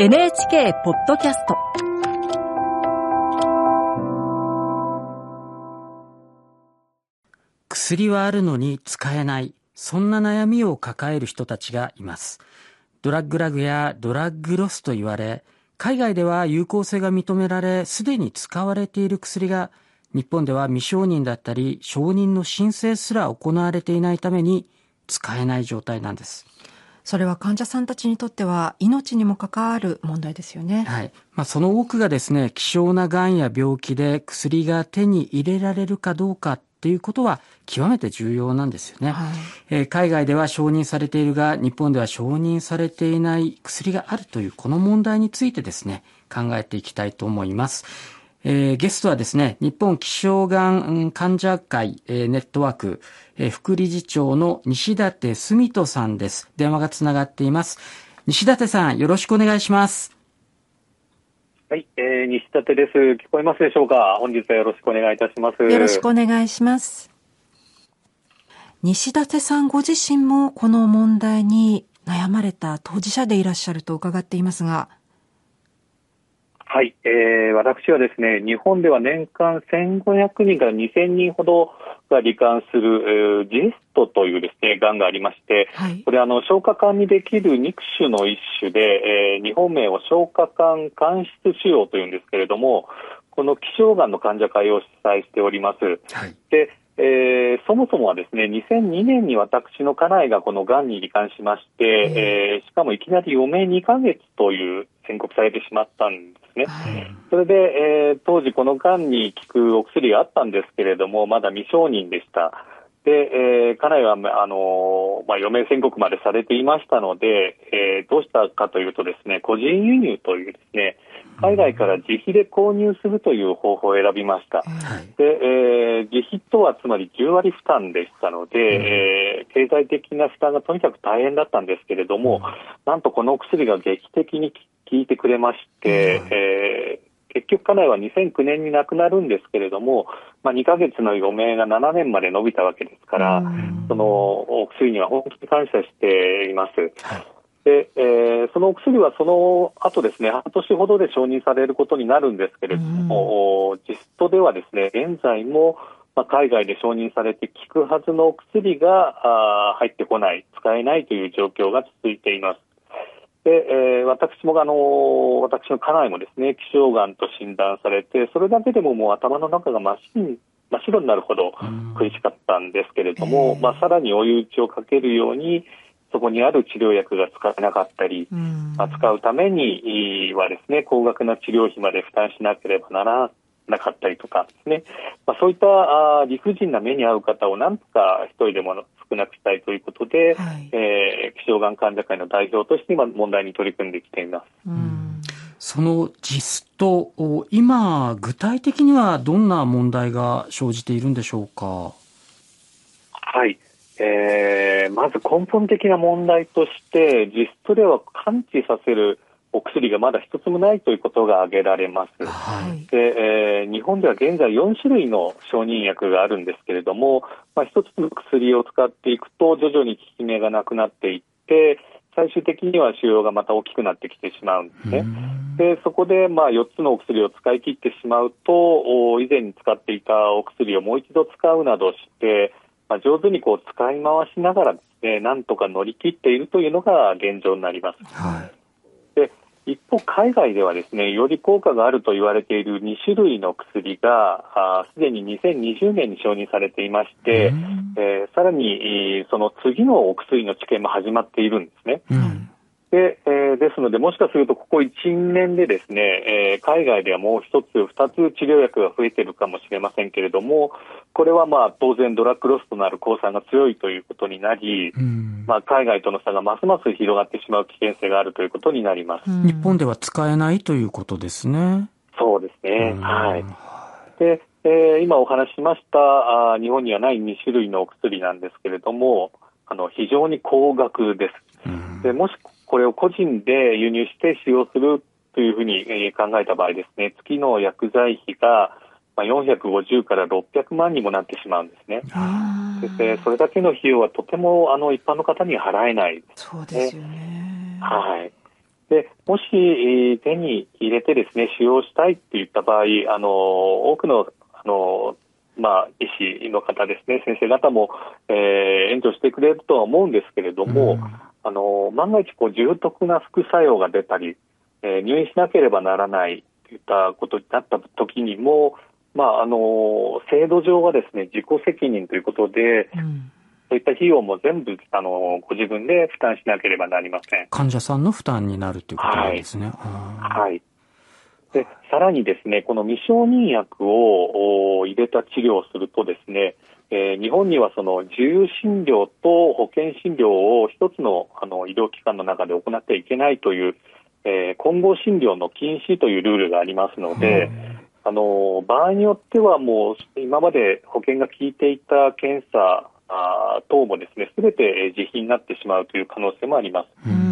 NHK ポッドキャスト。薬はあるのに使えない。そんな悩みを抱える人たちがいます。ドラッグラグやドラッグロスと言われ海外では有効性が認められすでに使われている薬が日本では未承認だったり承認の申請すら行われていないために使えない状態なんです。それは患者さんたちにとっては命にも関わる問題ですよね。はい。まあ、その多くがですね、希少な癌や病気で薬が手に入れられるかどうかっていうことは極めて重要なんですよね、はい、えー、海外では承認されているが、日本では承認されていない薬があるというこの問題についてですね、考えていきたいと思います。えー、ゲストはですね、日本気象がん患者会、えー、ネットワーク、えー、副理事長の西舘澄人さんです。電話がつながっています。西舘さん、よろしくお願いします。はい、えー、西舘です。聞こえますでしょうか？本日はよろしくお願いいたします。よろしくお願いします。西舘さんご自身もこの問題に悩まれた当事者でいらっしゃると伺っていますが、はい、えー、私はですね、日本では年間1500人から2000人ほどが罹患する、えー、ジェストというですね、癌がありまして、はい、これあの、消化管にできる肉種の一種で、えー、日本名を消化管間質腫瘍というんですけれども、この希少がんの患者会を主催しております。はい、で、えー、そもそもはですね、2002年に私の家内がこの癌に罹患しまして、えー、しかもいきなり余命2ヶ月という宣告されてしまったんですね。はい、それで、えー、当時この癌に効くお薬があったんですけれども、まだ未承認でした。で、えー、家内は、あのまあ、余命宣告までされていましたので、えー、どうしたかというとですね、個人輸入というですね、海外から自費で購入するという方法を選びました。で、えー、自費とはつまり10割負担でしたので、えー、経済的な負担がとにかく大変だったんですけれども、なんとこのお薬が劇的に効いてくれまして、えー結局家内は2009年に亡くなるんですけれども、まあ、2ヶ月の余命が7年まで伸びたわけですから、そのお薬には本当に感謝しています。で、えー、そのお薬はその後ですね、半年ほどで承認されることになるんですけれども、実質ではですね、現在も、まあ、海外で承認されて効くはずのお薬があ入ってこない、使えないという状況が続いています。で、えー、私もあの私の家内もですね気象がんと診断されてそれだけでももう頭の中が真っ白真っ白になるほど苦しかったんですけれども、えー、まあ、さらに追い打ちをかけるようにそこにある治療薬が使えなかったり、まあ、使うためにはですね高額な治療費まで負担しなければならなかったりとかですね、まあ、そういったあ理不尽な目に遭う方をなんとか一人でも少なくしたいということで、はい、えー、希少がん患者会の代表として今問題に取り組んできています。そのジスト、今、具体的にはどんな問題が生じているんでしょうか？はい。えー、まず根本的な問題として、ジストでは完治させるお薬がまだ一つもないということが挙げられます。はい、で、えー、日本では現在4種類の承認薬があるんですけれども、まあ、一つの薬を使っていくと徐々に効き目がなくなっていって、最終的には腫瘍がまた大きくなってきてしまうんですね。で、そこでまあ4つのお薬を使い切ってしまうと、以前に使っていたお薬をもう一度使うなどして、まあ、上手にこう使い回しながらですね、なんとか乗り切っているというのが現状になります。はい一方、海外ではですね、より効果があると言われている2種類の薬が、すでに2020年に承認されていまして、えー、さらに、その次のお薬の治験も始まっているんですね。うんで、えー、ですので、もしかするとここ1、年でですね、えー、海外ではもう一つ、二つ治療薬が増えているかもしれませんけれども、これはまあ当然ドラッグロスとなる抗酸が強いということになり、まあ海外との差がますます広がってしまう危険性があるということになります。日本では使えないということですね。そうですね。はい。で、えー、今お話ししましたあ、日本にはない2種類のお薬なんですけれども、あの、非常に高額です。でもしこれを個人で輸入して使用するというふうに考えた場合ですね、月の薬剤費が450から600万にもなってしまうんですね。そしてそれだけの費用はとてもあの一般の方には払えない、ね、そうですよね。はい。でもし、えー、手に入れてですね使用したいっていった場合あの多くのあのまあ、医師の方ですね、先生方も、えー、援助してくれるとは思うんですけれども、うん、あの万が一こう重篤な副作用が出たり、えー、入院しなければならないといったことになった時にも、まあ、あの制度上はですね自己責任ということで、うん、そういった費用も全部あのご自分で負担しなければなりません。患者さんの負担になるということなんですね。はい、はい。でさらにですねこの未承認薬を入れた治療をするとですね、えー、日本にはその自由診療と保険診療を一つのあの医療機関の中で行ってはいけないという、えー、混合診療の禁止というルールがありますので、あの場合によってはもう今まで保険が効いていた検査あ等もですね全て自費になってしまうという可能性もあります。うん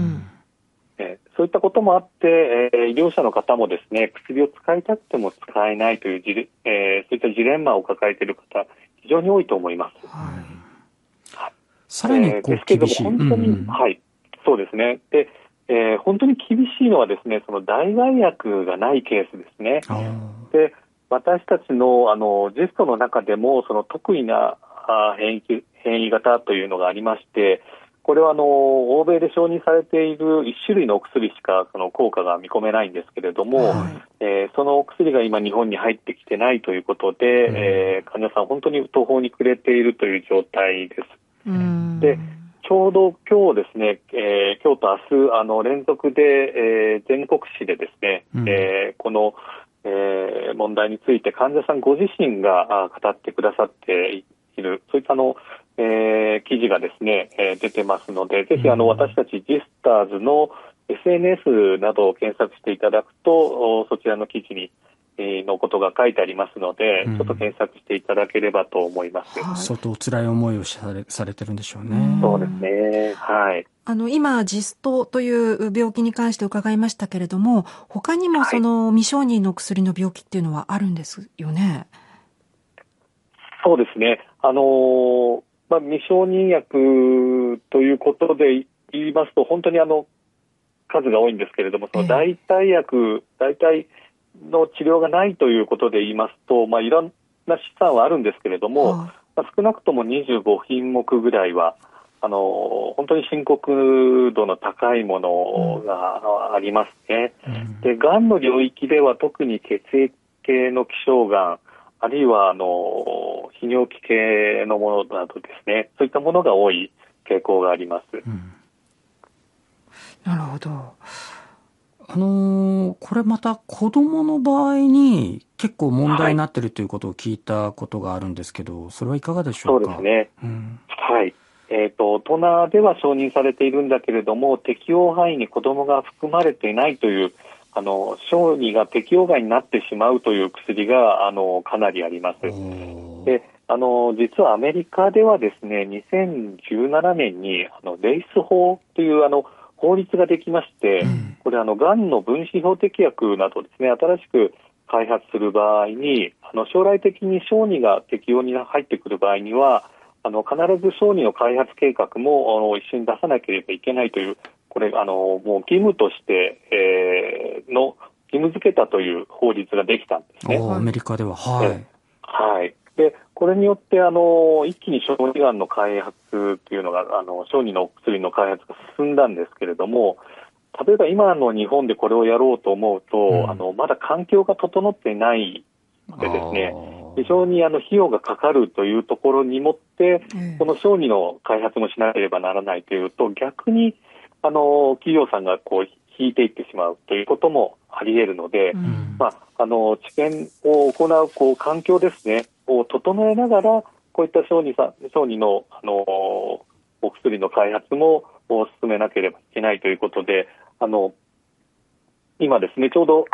えそういったこともあって、えー、医療者の方もですね薬を使いたくても使えないというじ、えー、そういったジレンマを抱えている方非常に多いと思います。はい、はい、さらにこう、ですけども本当に、うんうん、はい。そうですね。で、えー、本当に厳しいのはですねその代替薬がないケースですね。で私たちのあのジェストの中でもその得意な変異変異型というのがありましてこれはあの欧米で承認されている1種類のお薬しかその効果が見込めないんですけれども、はい、えー、そのお薬が今、日本に入ってきてないということで、うん、えー、患者さん、本当に途方に暮れているという状態です。でちょうど今日ですね、えー、今日と明日あの連続で、えー、全国紙でですね、うん、えー、この、えー、問題について患者さんご自身が語ってくださっている、そういったあのえー、記事がですね、えー、出てますので、ぜひあの、私たちジスターズの SNS などを検索していただくと、そちらの記事に、えー、のことが書いてありますので、うん、ちょっと検索していただければと思います。はい、相当辛い思いをされされてるんでしょうね。そうですね。はい。あの、今、ジストという病気に関して伺いましたけれども、他にもその未承認の薬の病気っていうのはあるんですよね？そうですね。あのーまあ、未承認薬ということで言いますと、本当にあの数が多いんですけれども、その代替薬、代替の治療がないということで言いますと、まあ、いろんな資産はあるんですけれども、まあ、少なくとも25品目ぐらいは、あの本当に深刻度の高いものがありますね。うん、で、がんの領域では特に血液系の希少がん、あるいはあの泌尿器系のものなどですねそういったものが多い傾向があります。うん、なるほど。あのー、これまた子供の場合に結構問題になってるということを聞いたことがあるんですけど、はい、それはいかがでしょうか？そうですね。うん、はい。えっ、ー、と、大人では承認されているんだけれども、適用範囲に子供が含まれていないというあの小児が適用外になってしまうという薬があのかなりあります。であの実はアメリカではですね2017年にあのレイス法というあの法律ができまして、うん、これあのがんの分子標的薬などですね新しく開発する場合にあの将来的に小児が適用に入ってくる場合にはあの必ず小児の開発計画もあの一緒に出さなければいけないというこれ、あの、もう義務として、えー、の、義務付けたという法律ができたんですね。アメリカでは、はい。はい。で、これによって、あの、一気に小児がんの開発っていうのが、あの、小児の薬の開発が進んだんですけれども、例えば今の日本でこれをやろうと思うと、うん、あの、まだ環境が整っていないのでですね、非常にあの費用がかかるというところにもって、この小児の開発もしなければならないというと、逆にあの企業さんがこう引いていってしまうということもあり得るので、うん、まあ、あの治験を行うこう環境ですねを整えながらこういった小児さ小児のあのお薬の開発も進めなければいけないということであの今ですねちょうど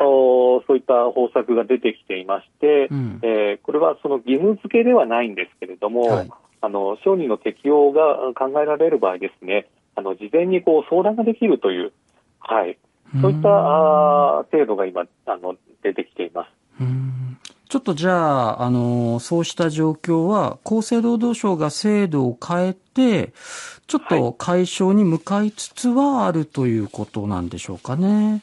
そういった方策が出てきていまして、うん、えー、これはその義務付けではないんですけれども、はい、あの小児の適用が考えられる場合ですねあの事前にこう相談ができるという、はい、そういったあ制度が今あの出てきています。ちょっとじゃあ、あの、そうした状況は、厚生労働省が制度を変えて、ちょっと解消に向かいつつはあるということなんでしょうかね。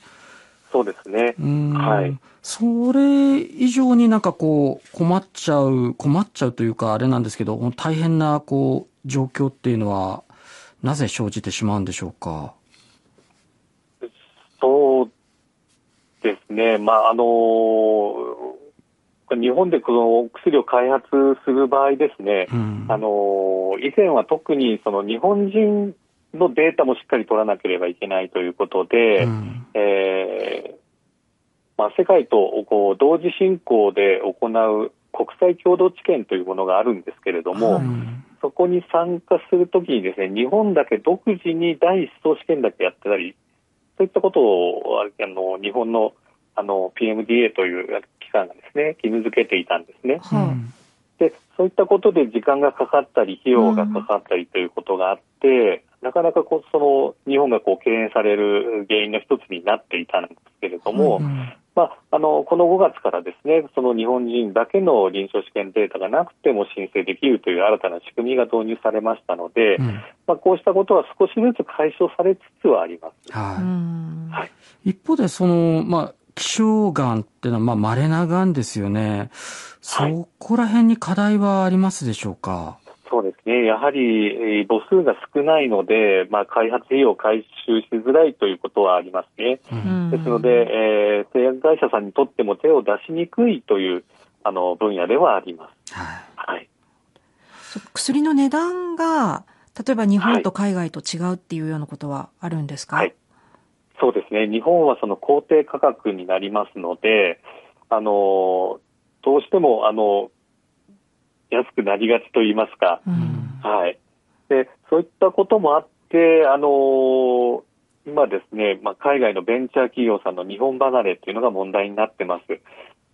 そうですね。はい。それ以上になんかこう、困っちゃう、困っちゃうというか、あれなんですけど、大変な、こう、状況っていうのは、なぜ生じてしまうんでしょうか？そうですね。まあ、あの日本でこの薬を開発する場合ですね、うん、あの以前は特にその日本人のデータもしっかり取らなければいけないということで、うん、えー、まあ、世界とこう同時進行で行う国際共同知見というものがあるんですけれども、うん、そこに参加するときにですね日本だけ独自に第一層試験だけやってたりそういったことをあの日本のあの PMDA という機関がですね義務付けていたんですね。でそういったことで時間がかかったり費用がかかったりということがあって、うん、なかなかこうその日本がこう敬遠される原因の一つになっていたんですけれども、うん、まあ、あのこの5月からですねその日本人だけの臨床試験データがなくても申請できるという新たな仕組みが導入されましたので、うん、まあ、こうしたことは少しずつ解消されつつはあります。はい、はい、一方でその、まあ希少がんっていうのは、まあ、稀ながんですよね。そこら辺に課題はありますでしょうか？そうですね。やはり母数が少ないので、まあ、開発費用を回収しづらいということはありますね。うん、ですので、えー、製薬会社さんにとっても手を出しにくいというあの分野ではあります。はい。はい、薬の値段が、例えば日本と海外と違うっていうようなことはあるんですか、はい、そうですね。日本はその公定価格になりますので、あの、どうしても、あの、安くなりがちと言いますか、うん、はい。で、そういったこともあって、あの、今ですね、まあ、海外のベンチャー企業さんの日本離れっていうのが問題になってます。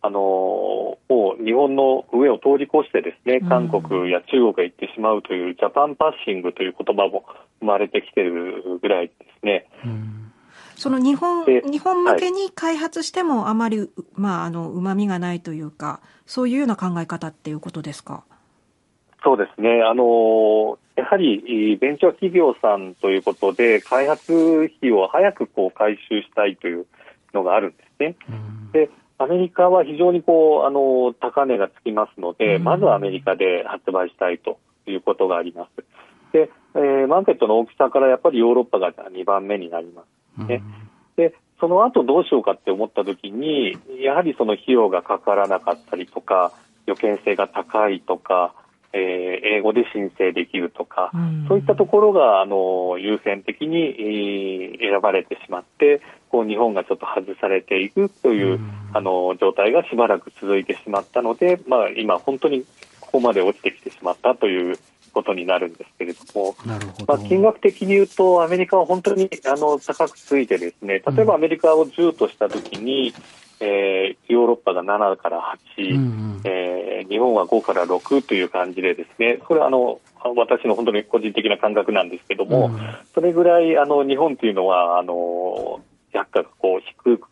あのもう日本の上を通り越してですね、韓国や中国へ行ってしまうというジャパンパッシングという言葉も生まれてきてるぐらいですね。うんその日本、日本向けに開発してもあまり、まあ、あの、旨味がないというか、そういうような考え方っていうことですか？そうですね。あの、やはり、ベンチャー企業さんということで、開発費を早くこう回収したいというのがあるんですね。で、アメリカは非常にこう、あの、高値がつきますので、まずはアメリカで発売したいということがあります。で、えー、マーケットの大きさからやっぱりヨーロッパが2番目になります。ね。で、その後どうしようかって思った時に、やはりその費用がかからなかったりとか、予見性が高いとか、えー、英語で申請できるとか、うん、そういったところがあの優先的に、えー、選ばれてしまってこう日本がちょっと外されていくという、うん、あの状態がしばらく続いてしまったので、まあ、今、本当にここまで落ちてきてしまったということになるんですけれども、ど。まあ、金額的に言うと、アメリカは本当にあの高くついてですね、例えばアメリカを10としたときに、うん、えー、ヨーロッパが7から8、うんうん、えー、日本は5から6という感じでですね、これはあの私の本当に個人的な感覚なんですけども、うん、それぐらいあの日本というのはあの薬価がこう低く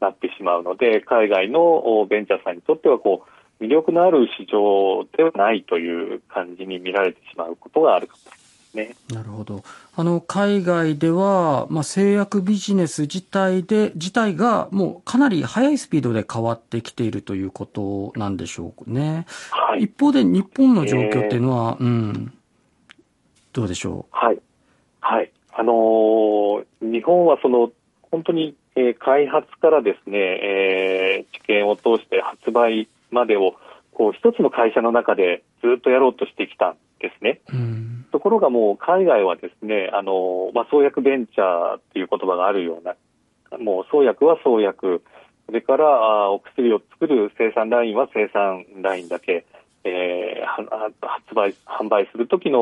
なってしまうので、海外のベンチャーさんにとってはこう魅力のある市場ではないという感じに見られてしまうことがあるかもしれないですね。なるほど。あの、海外では、まあ、製薬ビジネス自体で、自体がもうかなり速いスピードで変わってきているということなんでしょうね。はい。一方で日本の状況っていうのは、えー、うん、どうでしょう？はい。はい。あのー、日本はその、本当に、えー、開発からですね、えー、知見を通して発売までをこう一つの会社の中でずっとやろうとしてきたんですね。うん、ところがもう海外はですね、あの、まあ、創薬ベンチャーっていう言葉があるような、もう創薬は創薬、それからあお薬を作る生産ラインは生産ラインだけ、えー、発売、販売するときの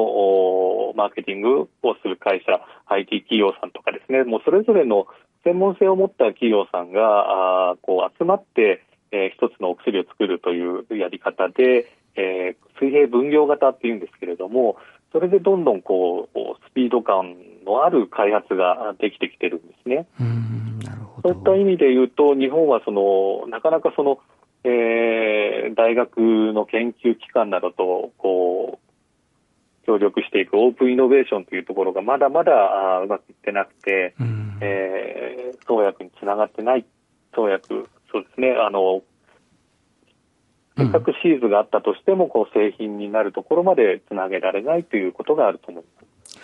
マーケティングをする会社、IT 企業さんとかですね、もうそれぞれの専門性を持った企業さんがあこう集まって、えー、一つのお薬を作るというやり方で、えー、水平分業型っていうんですけれども、それでどんどんこう、スピード感のある開発ができてきてるんですね。うんなるほど。そういった意味で言うと、日本はその、なかなかその、えー、大学の研究機関などとこう協力していくオープンイノベーションというところがまだまだあうまくいってなくて、うん、えー、創薬につながってない。創薬、そうですね、あのせっかくシーズがあったとしても、こう製品になるところまでつなげられないということがあると思います。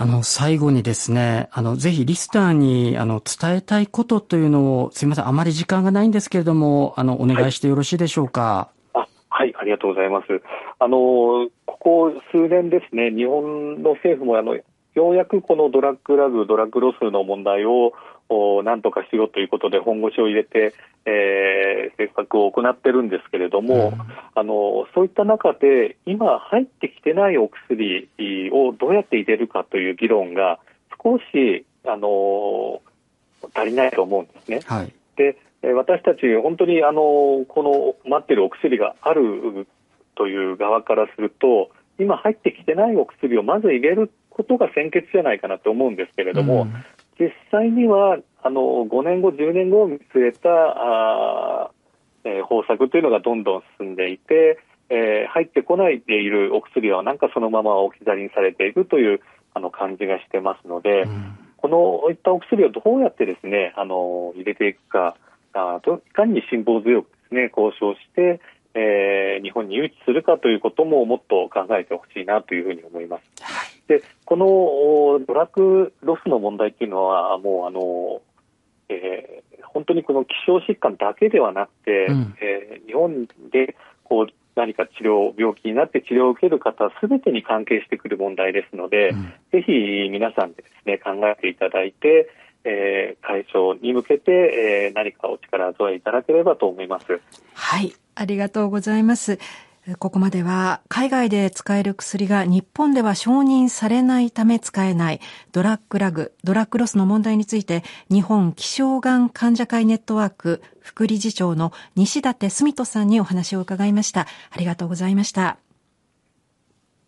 あの、最後にですね、あの、ぜひリスターに、あの、伝えたいことというのを、すみません、あまり時間がないんですけれども、あの、お願いしてよろしいでしょうか？はい、あ、はい、ありがとうございます。あの、ここ数年ですね、日本の政府も、あの、ようやくこのドラッグラグ、ドラッグロスの問題を、なんとかしようということで本腰を入れて、えー、政策を行ってるんですけれども、うん、あのそういった中で今入ってきてないお薬をどうやって入れるかという議論が少しあの足りないと思うんですね。はい、で私たち本当にあのこの待ってるお薬があるという側からすると今入ってきてないお薬をまず入れることが先決じゃないかなと思うんですけれども、うん実際にはあの5年後、10年後を見据えたあ、えー、方策というのがどんどん進んでいて、えー、入ってこないでいるお薬はなんかそのまま置き去りにされているというあの感じがしてますので、うん、このいったお薬をどうやってですねあの入れていくかあいかに辛抱強くですね交渉して、えー、日本に誘致するかということももっと考えてほしいなというふうに思います。でこのドラッグロスの問題っていうのはもうあの、えー、本当にこの希少疾患だけではなくて、うん、えー、日本でこう何か治療病気になって治療を受ける方すべてに関係してくる問題ですので、うん、ぜひ皆さんでですね考えていただいて、えー、解消に向けて、えー、何かお力添えいただければと思います。はいありがとうございます。ここまでは海外で使える薬が日本では承認されないため使えないドラッグラグ、ドラッグロスの問題について日本気象がん患者会ネットワーク副理事長の西舘澄人さんにお話を伺いました。ありがとうございました。